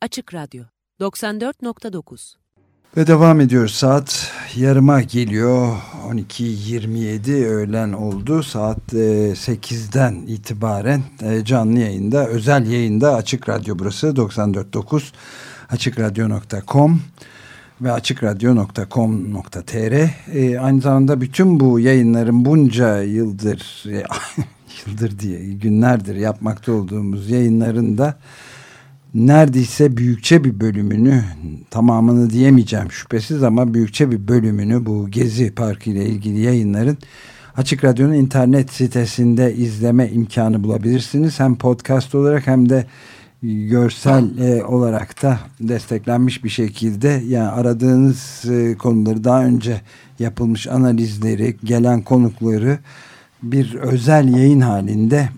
Açık Radyo 94.9 Ve devam ediyoruz. Saat yarıma geliyor. 12.27 öğlen oldu. Saat 8'den itibaren e, canlı yayında, özel yayında Açık Radyo burası 94.9 açıkradyo.com ve açıkradyo.com.tr e, aynı zamanda bütün bu yayınların bunca yıldır e, yıldır diye günlerdir yapmakta olduğumuz yayınların da neredeyse büyükçe bir bölümünü tamamını diyemeyeceğim şüphesiz ama büyükçe bir bölümünü bu Gezi Parkı ile ilgili yayınların Açık Radyo'nun internet sitesinde izleme imkanı bulabilirsiniz. Hem podcast olarak hem de görsel e, olarak da desteklenmiş bir şekilde yani aradığınız e, konuları daha önce yapılmış analizleri, gelen konukları bir özel yayın halinde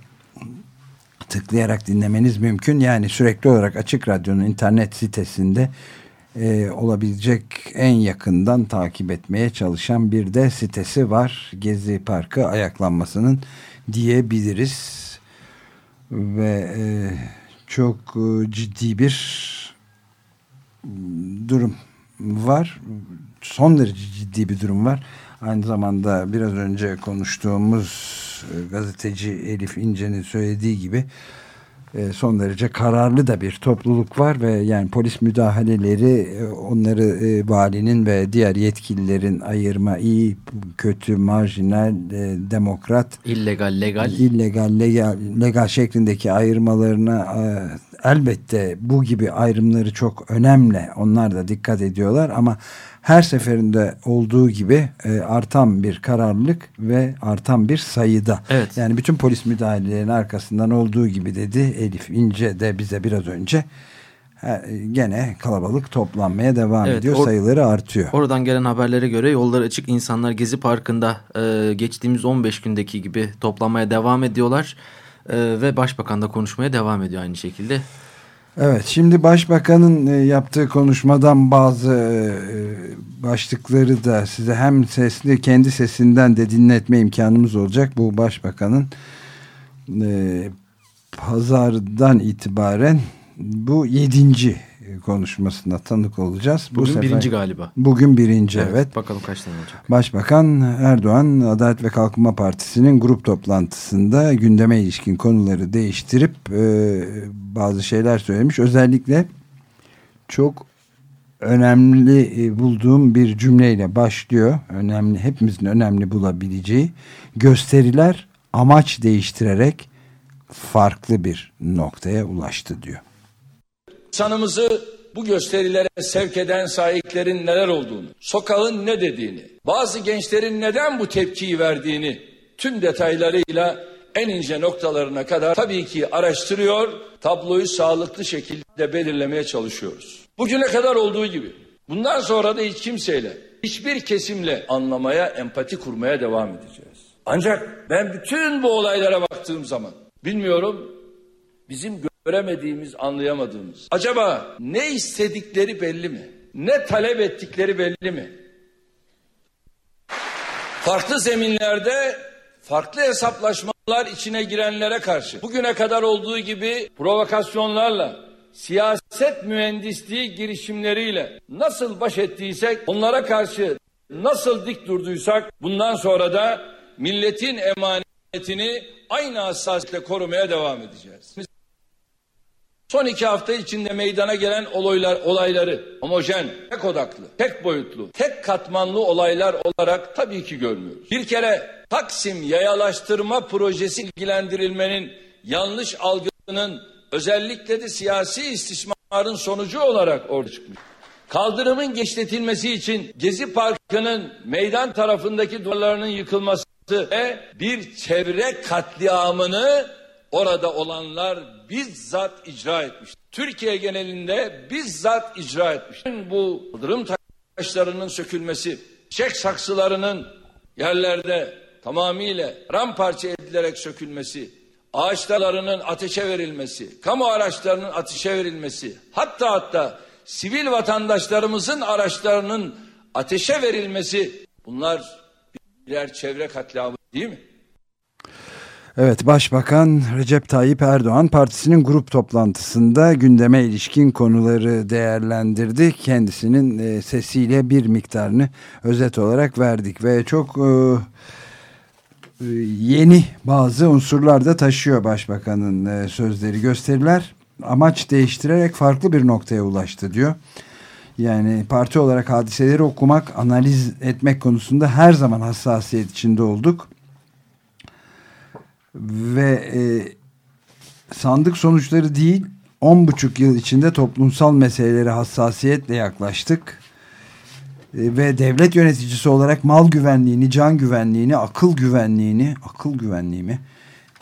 tıklayarak dinlemeniz mümkün. Yani sürekli olarak Açık Radyo'nun internet sitesinde e, olabilecek en yakından takip etmeye çalışan bir de sitesi var. Gezi Parkı ayaklanmasının diyebiliriz. Ve e, çok e, ciddi bir durum var. Son derece ciddi bir durum var. Aynı zamanda biraz önce konuştuğumuz gazeteci Elif İnce'nin söylediği gibi e, son derece kararlı da bir topluluk var ve yani polis müdahaleleri onları valinin ve diğer yetkililerin ayırma iyi, kötü, marjinal, demokrat, illegal, legal, illegal, legal, legal şeklindeki ayırmalarına elbette bu gibi ayrımları çok önemli. Onlar da dikkat ediyorlar ama her seferinde olduğu gibi e, artan bir kararlılık ve artan bir sayıda. Evet. Yani bütün polis müdahalelerinin arkasından olduğu gibi dedi Elif İnce de bize biraz önce gene kalabalık toplanmaya devam evet, ediyor. Sayıları artıyor. Oradan gelen haberlere göre yollar açık insanlar Gezi Parkı'nda e, geçtiğimiz 15 gündeki gibi toplanmaya devam ediyorlar. E, ve başbakan da konuşmaya devam ediyor aynı şekilde. Evet şimdi başbakanın e, yaptığı konuşmadan bazı e, başlıkları da size hem sesli kendi sesinden de dinletme imkanımız olacak. Bu başbakanın e, pazardan itibaren bu yedinci konuşmasına tanık olacağız. Bugün Bu sefer, birinci galiba. Bugün birinci evet, evet. Bakalım kaç tane olacak. Başbakan Erdoğan Adalet ve Kalkınma Partisi'nin grup toplantısında gündeme ilişkin konuları değiştirip e, bazı şeyler söylemiş. Özellikle çok önemli e, bulduğum bir cümleyle başlıyor. Önemli, hepimizin önemli bulabileceği gösteriler amaç değiştirerek farklı bir noktaya ulaştı diyor. Sanımızı bu gösterilere sevk eden sahiplerin neler olduğunu, sokağın ne dediğini, bazı gençlerin neden bu tepkiyi verdiğini tüm detaylarıyla en ince noktalarına kadar tabii ki araştırıyor, tabloyu sağlıklı şekilde belirlemeye çalışıyoruz. Bugüne kadar olduğu gibi bundan sonra da hiç kimseyle, hiçbir kesimle anlamaya, empati kurmaya devam edeceğiz. Ancak ben bütün bu olaylara baktığım zaman bilmiyorum bizim göremediğimiz, anlayamadığımız. Acaba ne istedikleri belli mi? Ne talep ettikleri belli mi? Farklı zeminlerde farklı hesaplaşmalar içine girenlere karşı bugüne kadar olduğu gibi provokasyonlarla siyaset mühendisliği girişimleriyle nasıl baş ettiysek onlara karşı nasıl dik durduysak bundan sonra da milletin emanetini aynı hassasiyetle korumaya devam edeceğiz. Son iki hafta içinde meydana gelen olaylar, olayları homojen, tek odaklı, tek boyutlu, tek katmanlı olaylar olarak tabii ki görmüyoruz. Bir kere Taksim yayalaştırma projesi ilgilendirilmenin yanlış algının özellikle de siyasi istismarın sonucu olarak ortaya çıkmış. Kaldırımın genişletilmesi için Gezi Parkı'nın meydan tarafındaki duvarlarının yıkılması ve bir çevre katliamını orada olanlar bizzat icra etmiş. Türkiye genelinde bizzat icra etmiş. Bu kaldırım taşlarının sökülmesi, çiçek saksılarının yerlerde tamamıyla ramparça edilerek sökülmesi, ağaçlarının ateşe verilmesi, kamu araçlarının ateşe verilmesi, hatta hatta sivil vatandaşlarımızın araçlarının ateşe verilmesi bunlar birer çevre katliamı değil mi? Evet Başbakan Recep Tayyip Erdoğan partisinin grup toplantısında gündeme ilişkin konuları değerlendirdi. Kendisinin e, sesiyle bir miktarını özet olarak verdik ve çok e, e yeni bazı unsurlar da taşıyor Başbakanın e, sözleri gösteriler. Amaç değiştirerek farklı bir noktaya ulaştı diyor. Yani parti olarak hadiseleri okumak, analiz etmek konusunda her zaman hassasiyet içinde olduk ve e, sandık sonuçları değil on buçuk yıl içinde toplumsal meselelere hassasiyetle yaklaştık. E, ve devlet yöneticisi olarak mal güvenliğini, can güvenliğini, akıl güvenliğini, akıl güvenliği mi,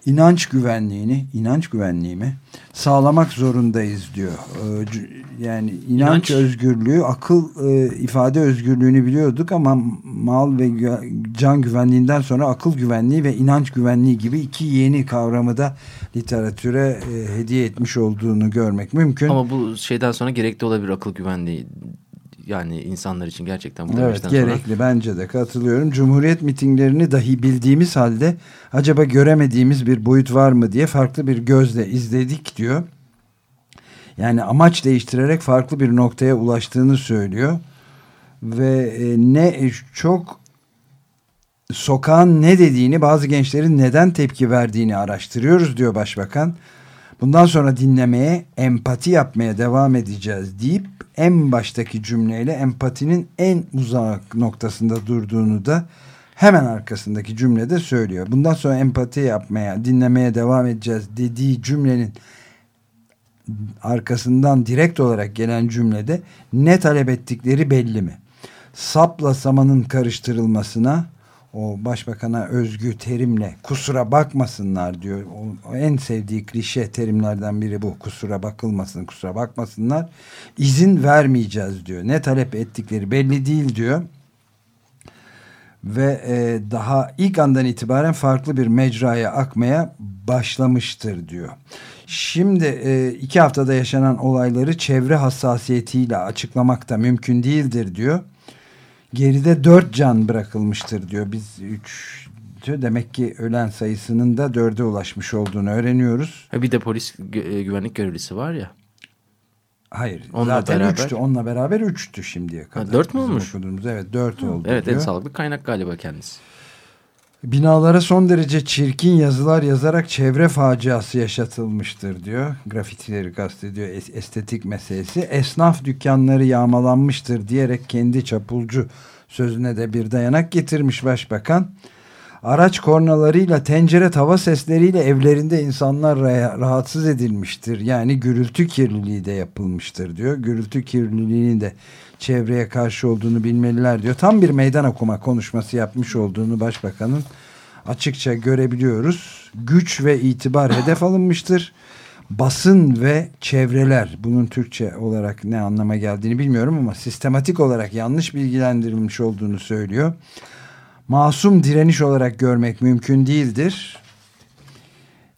inanç güvenliğini, inanç güvenliği mi sağlamak zorundayız diyor. Ee, yani inanç, inanç. özgürlüğü, akıl e, ifade özgürlüğünü biliyorduk ama mal ve can güvenliğinden sonra akıl güvenliği ve inanç güvenliği gibi iki yeni kavramı da literatüre e, hediye etmiş olduğunu görmek mümkün. Ama bu şeyden sonra gerekli olabilir akıl güvenliği yani insanlar için gerçekten bu Evet gerekli sonra... bence de katılıyorum. Cumhuriyet mitinglerini dahi bildiğimiz halde acaba göremediğimiz bir boyut var mı diye farklı bir gözle izledik diyor. Yani amaç değiştirerek farklı bir noktaya ulaştığını söylüyor. Ve e, ne çok sokağın ne dediğini bazı gençlerin neden tepki verdiğini araştırıyoruz diyor başbakan. Bundan sonra dinlemeye, empati yapmaya devam edeceğiz deyip en baştaki cümleyle empatinin en uzak noktasında durduğunu da hemen arkasındaki cümlede söylüyor. Bundan sonra empati yapmaya, dinlemeye devam edeceğiz dediği cümlenin arkasından direkt olarak gelen cümlede ne talep ettikleri belli mi? Sapla samanın karıştırılmasına o başbakana özgü terimle kusura bakmasınlar diyor. O, en sevdiği klişe terimlerden biri bu. Kusura bakılmasın, kusura bakmasınlar. İzin vermeyeceğiz diyor. Ne talep ettikleri belli değil diyor. Ve e, daha ilk andan itibaren farklı bir mecraya akmaya başlamıştır diyor. Şimdi e, iki haftada yaşanan olayları çevre hassasiyetiyle açıklamak da mümkün değildir diyor geride dört can bırakılmıştır diyor. Biz üç demek ki ölen sayısının da dörde ulaşmış olduğunu öğreniyoruz. bir de polis e, güvenlik görevlisi var ya. Hayır. Onunla zaten beraber... üçtü. Onunla beraber üçtü şimdiye kadar. Ha, dört mü olmuş? Okuduğumuz. Evet dört Hı. oldu Evet diyor. en sağlıklı kaynak galiba kendisi. Binalara son derece çirkin yazılar yazarak çevre faciası yaşatılmıştır diyor. Grafitileri kastediyor estetik meselesi. Esnaf dükkanları yağmalanmıştır diyerek kendi çapulcu sözüne de bir dayanak getirmiş başbakan. Araç kornalarıyla tencere tava sesleriyle evlerinde insanlar rahatsız edilmiştir. Yani gürültü kirliliği de yapılmıştır diyor. Gürültü kirliliğini de çevreye karşı olduğunu bilmeliler diyor. Tam bir meydan okuma konuşması yapmış olduğunu başbakanın açıkça görebiliyoruz. Güç ve itibar hedef alınmıştır. Basın ve çevreler bunun Türkçe olarak ne anlama geldiğini bilmiyorum ama sistematik olarak yanlış bilgilendirilmiş olduğunu söylüyor. Masum direniş olarak görmek mümkün değildir.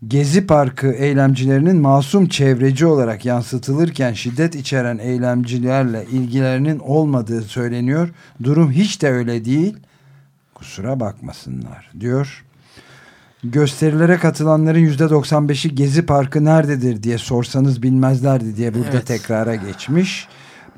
Gezi Parkı eylemcilerinin masum çevreci olarak yansıtılırken şiddet içeren eylemcilerle ilgilerinin olmadığı söyleniyor. Durum hiç de öyle değil. Kusura bakmasınlar diyor. Gösterilere katılanların yüzde 95'i Gezi Parkı nerededir diye sorsanız bilmezlerdi diye burada evet. tekrara geçmiş.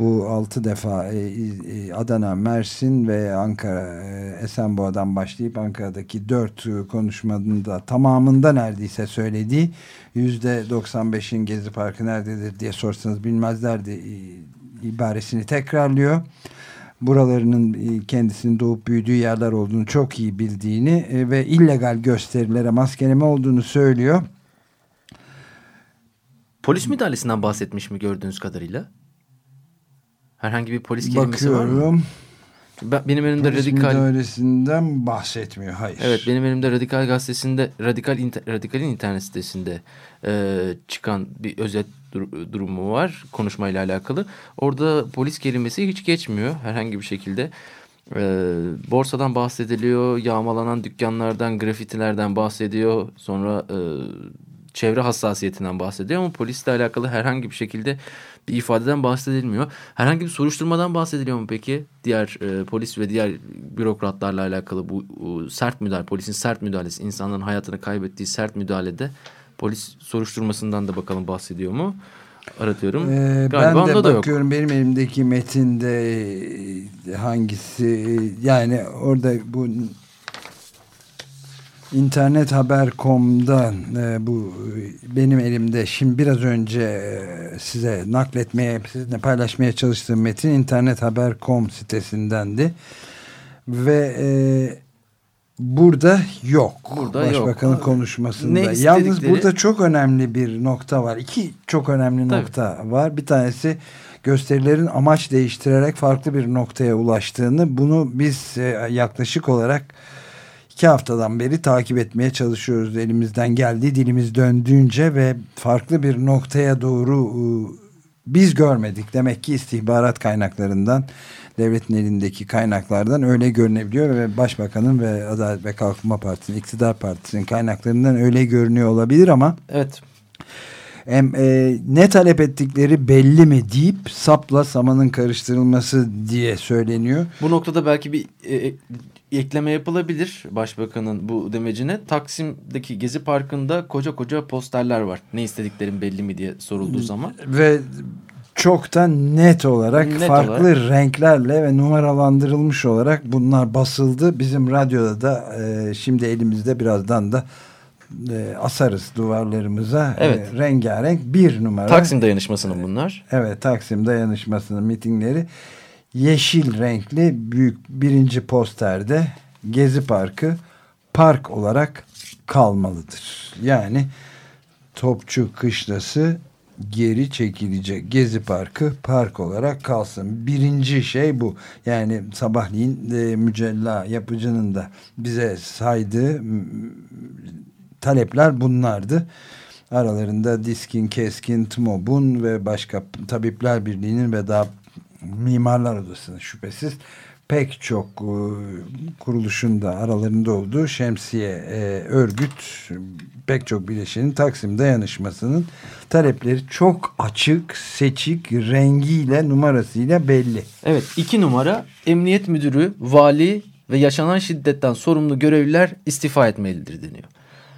Bu altı defa e, e, Adana, Mersin ve Ankara, e, Esenboğa'dan başlayıp Ankara'daki dört konuşmanın da tamamında neredeyse söylediği yüzde 95'in Gezi Parkı nerededir diye sorsanız bilmezlerdi ibaresini tekrarlıyor buralarının kendisinin doğup büyüdüğü yerler olduğunu çok iyi bildiğini ve illegal gösterilere maskeleme olduğunu söylüyor. Polis müdahalesinden bahsetmiş mi gördüğünüz kadarıyla? Herhangi bir polis kelimesi Bakıyorum. var mı? Ben, benim elimde polis radikal müdahalesinden bahsetmiyor. Hayır. Evet benim elimde radikal gazetesinde radikal inter, radikalin internet sitesinde e, çıkan bir özet dur durumu var konuşmayla alakalı. Orada polis kelimesi hiç geçmiyor herhangi bir şekilde. E, borsadan bahsediliyor, yağmalanan dükkanlardan, grafitilerden bahsediyor. Sonra e, çevre hassasiyetinden bahsediyor ama polisle alakalı herhangi bir şekilde bir ifadeden bahsedilmiyor. Herhangi bir soruşturmadan bahsediliyor mu peki? Diğer e, polis ve diğer bürokratlarla alakalı bu e, sert müdahale, polisin sert müdahalesi, insanların hayatını kaybettiği sert müdahalede polis soruşturmasından da bakalım bahsediyor mu? Aratıyorum. Ee, Galiba ben de bakıyorum yok. benim elimdeki metinde e, hangisi e, yani orada bu internet haber.com'dan e, bu e, benim elimde. Şimdi biraz önce e, size nakletmeye sizinle paylaşmaya çalıştığım metin internet haber.com sitesindendi. Ve e, burada yok. Burada yok. başbakanın konuşmasında. Ne yalnız burada çok önemli bir nokta var. İki çok önemli Tabii. nokta var. Bir tanesi gösterilerin amaç değiştirerek farklı bir noktaya ulaştığını. Bunu biz e, yaklaşık olarak iki haftadan beri takip etmeye çalışıyoruz elimizden geldiği dilimiz döndüğünce ve farklı bir noktaya doğru e, biz görmedik demek ki istihbarat kaynaklarından devletin elindeki kaynaklardan öyle görünebiliyor ve başbakanın ve Adalet ve Kalkınma Partisi'nin iktidar partisinin kaynaklarından öyle görünüyor olabilir ama Evet. Hem, e, ne talep ettikleri belli mi deyip sapla samanın karıştırılması diye söyleniyor. Bu noktada belki bir e, e, ekleme yapılabilir başbakanın bu demecine. Taksim'deki Gezi Parkı'nda koca koca posterler var. Ne istediklerin belli mi diye sorulduğu zaman. ve çok da net olarak Net farklı olarak. renklerle ve numaralandırılmış olarak bunlar basıldı. Bizim radyoda da e, şimdi elimizde birazdan da e, asarız duvarlarımıza Evet. e, rengarenk bir numara. Taksim dayanışmasının bunlar. Evet Taksim dayanışmasının mitingleri yeşil renkli büyük birinci posterde Gezi Parkı park olarak kalmalıdır. Yani Topçu Kışlası geri çekilecek. Gezi Parkı park olarak kalsın. Birinci şey bu. Yani sabahleyin e, mücella yapıcının da bize saydığı talepler bunlardı. Aralarında Diskin, Keskin, TMOB'un ve başka Tabipler Birliği'nin ve daha Mimarlar Odası'nın şüphesiz pek çok e, kuruluşun da aralarında olduğu şemsiye e, örgüt pek çok bileşenin Taksim dayanışmasının talepleri çok açık, seçik, rengiyle, numarasıyla belli. Evet iki numara emniyet müdürü, vali ve yaşanan şiddetten sorumlu görevliler istifa etmelidir deniyor.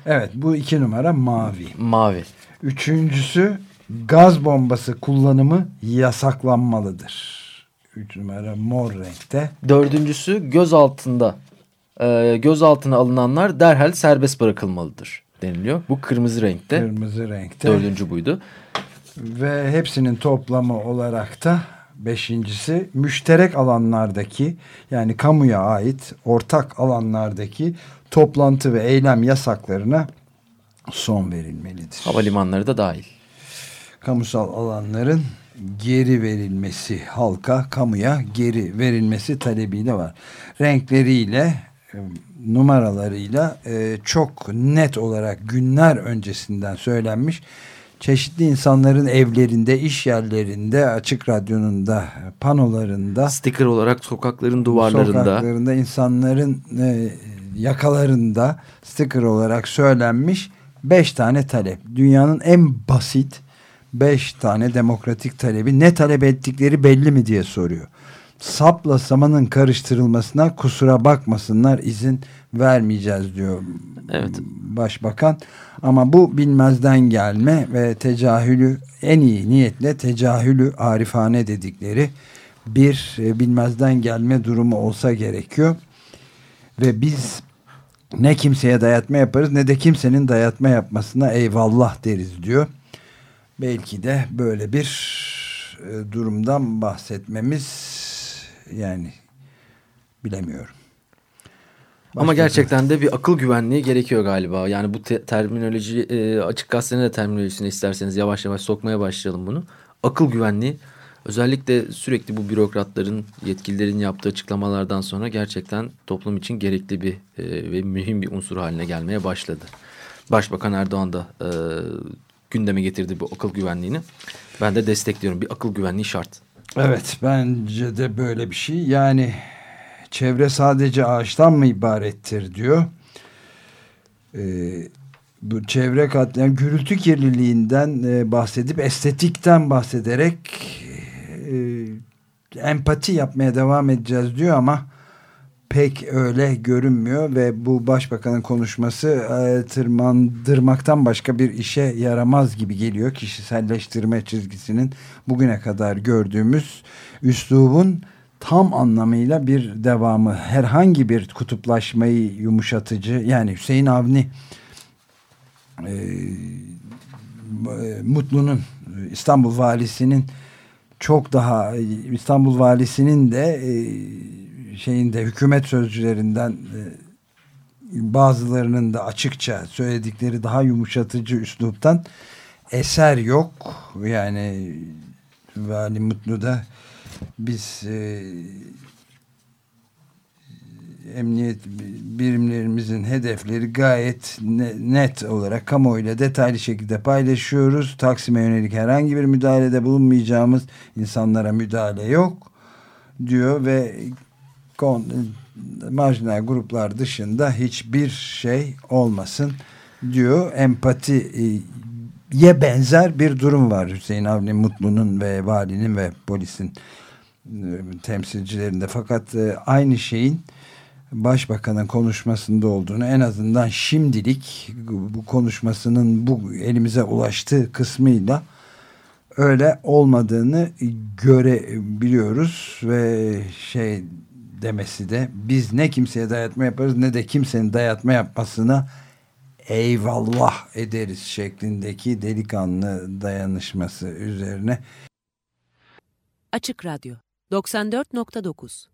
Evet bu iki numara mavi. Mavi. Üçüncüsü gaz bombası kullanımı yasaklanmalıdır. Üç numara mor renkte. Dördüncüsü göz altında e, gözaltına alınanlar derhal serbest bırakılmalıdır deniliyor. Bu kırmızı renkte. Kırmızı renkte. Dördüncü buydu. Ve hepsinin toplamı olarak da beşincisi müşterek alanlardaki yani kamuya ait ortak alanlardaki toplantı ve eylem yasaklarına son verilmelidir. Havalimanları da dahil. Kamusal alanların geri verilmesi halka, kamuya geri verilmesi talebiyle var. Renkleriyle, e, numaralarıyla e, çok net olarak günler öncesinden söylenmiş. Çeşitli insanların evlerinde, iş yerlerinde, açık radyonun da panolarında, Sticker olarak sokakların duvarlarında. sokaklarında insanların e, yakalarında sticker olarak söylenmiş beş tane talep. Dünyanın en basit beş tane demokratik talebi ne talep ettikleri belli mi diye soruyor. Sapla samanın karıştırılmasına kusura bakmasınlar izin vermeyeceğiz diyor Evet. başbakan. Ama bu bilmezden gelme ve tecahülü en iyi niyetle tecahülü arifane dedikleri bir e, bilmezden gelme durumu olsa gerekiyor. Ve biz ne kimseye dayatma yaparız ne de kimsenin dayatma yapmasına eyvallah deriz diyor. Belki de böyle bir e, durumdan bahsetmemiz yani bilemiyorum. Ama Başka- gerçekten de bir akıl güvenliği gerekiyor galiba. Yani bu te- terminoloji e, açık gazetenin de terminolojisine isterseniz yavaş yavaş sokmaya başlayalım bunu. Akıl güvenliği özellikle sürekli bu bürokratların yetkililerin yaptığı açıklamalardan sonra gerçekten toplum için gerekli bir e, ve mühim bir unsur haline gelmeye başladı. Başbakan Erdoğan da e, gündeme getirdi bu akıl güvenliğini. Ben de destekliyorum. Bir akıl güvenliği şart. Evet bence de böyle bir şey. Yani çevre sadece ağaçtan mı ibarettir diyor. Ee, bu çevre katliam gürültü kirliliğinden e, bahsedip estetikten bahsederek e, empati yapmaya devam edeceğiz diyor ama pek öyle görünmüyor ve bu başbakanın konuşması e, tırmandırmaktan başka bir işe yaramaz gibi geliyor. Kişiselleştirme çizgisinin bugüne kadar gördüğümüz üslubun tam anlamıyla bir devamı. Herhangi bir kutuplaşmayı yumuşatıcı yani Hüseyin Avni e, Mutlu'nun İstanbul valisinin çok daha İstanbul valisinin de e, şeyinde hükümet sözcülerinden e, bazılarının da açıkça söyledikleri daha yumuşatıcı üsluptan eser yok. Yani Vali Mutlu da biz e, emniyet birimlerimizin hedefleri gayet net olarak kamuoyuyla detaylı şekilde paylaşıyoruz. Taksim'e yönelik herhangi bir müdahalede bulunmayacağımız insanlara müdahale yok diyor ve kon, marjinal gruplar dışında hiçbir şey olmasın diyor. Empatiye benzer bir durum var Hüseyin Avni Mutlu'nun ve valinin ve polisin temsilcilerinde. Fakat aynı şeyin başbakanın konuşmasında olduğunu en azından şimdilik bu konuşmasının bu elimize ulaştığı kısmıyla öyle olmadığını görebiliyoruz ve şey demesi de biz ne kimseye dayatma yaparız ne de kimsenin dayatma yapmasına eyvallah ederiz şeklindeki delikanlı dayanışması üzerine. Açık Radyo 94.9